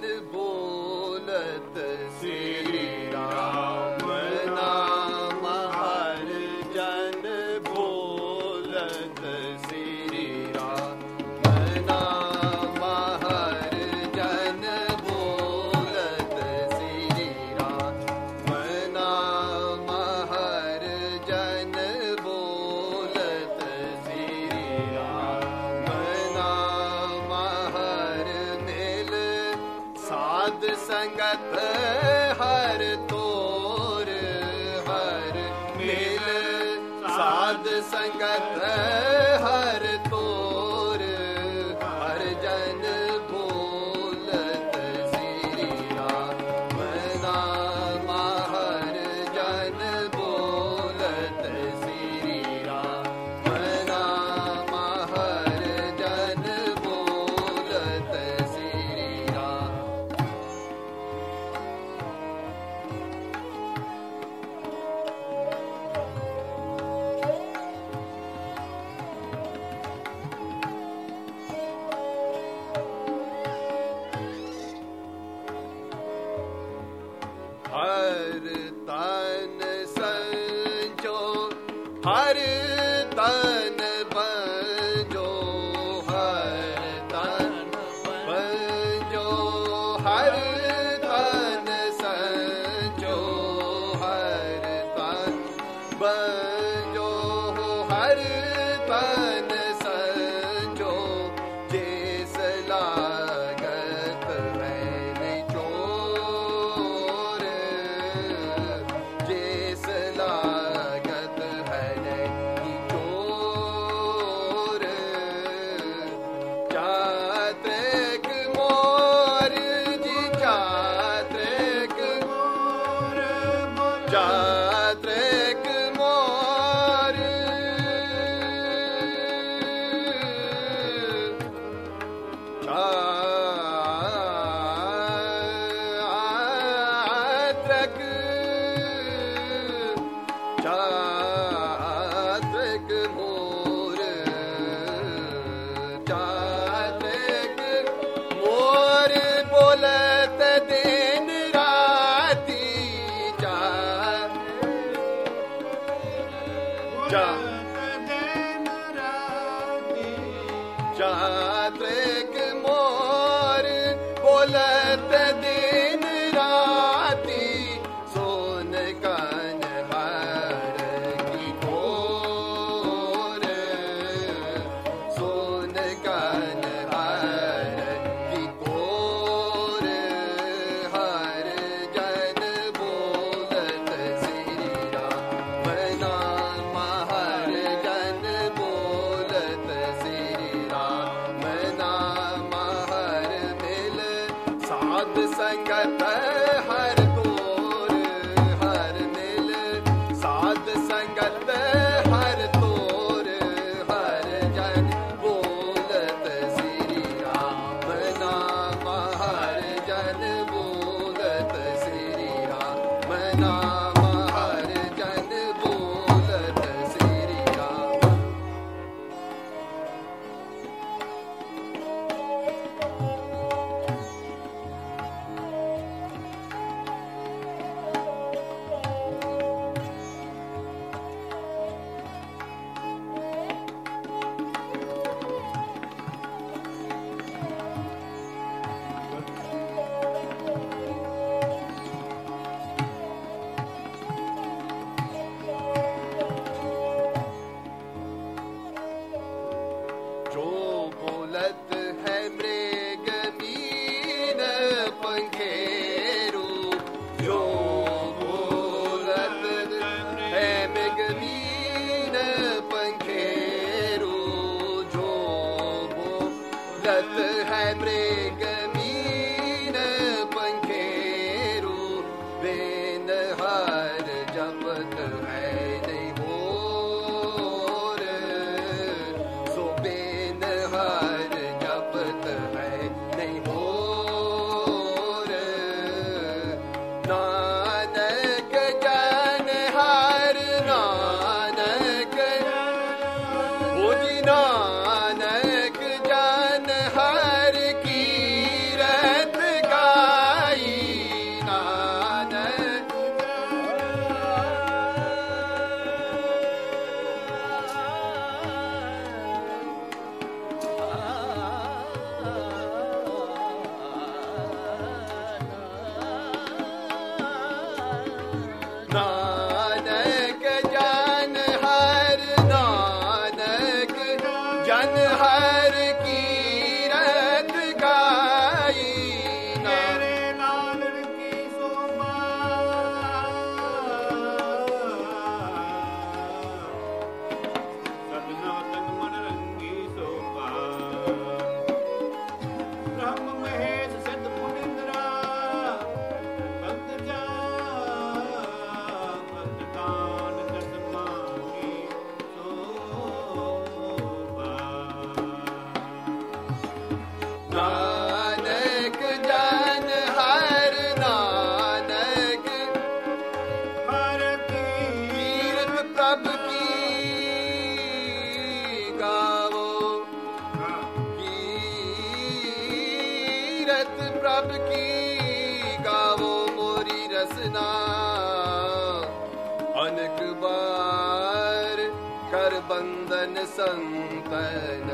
This boy. संगत ਤਨ Uh, تدري रसना अनक बार कर बंदन संतन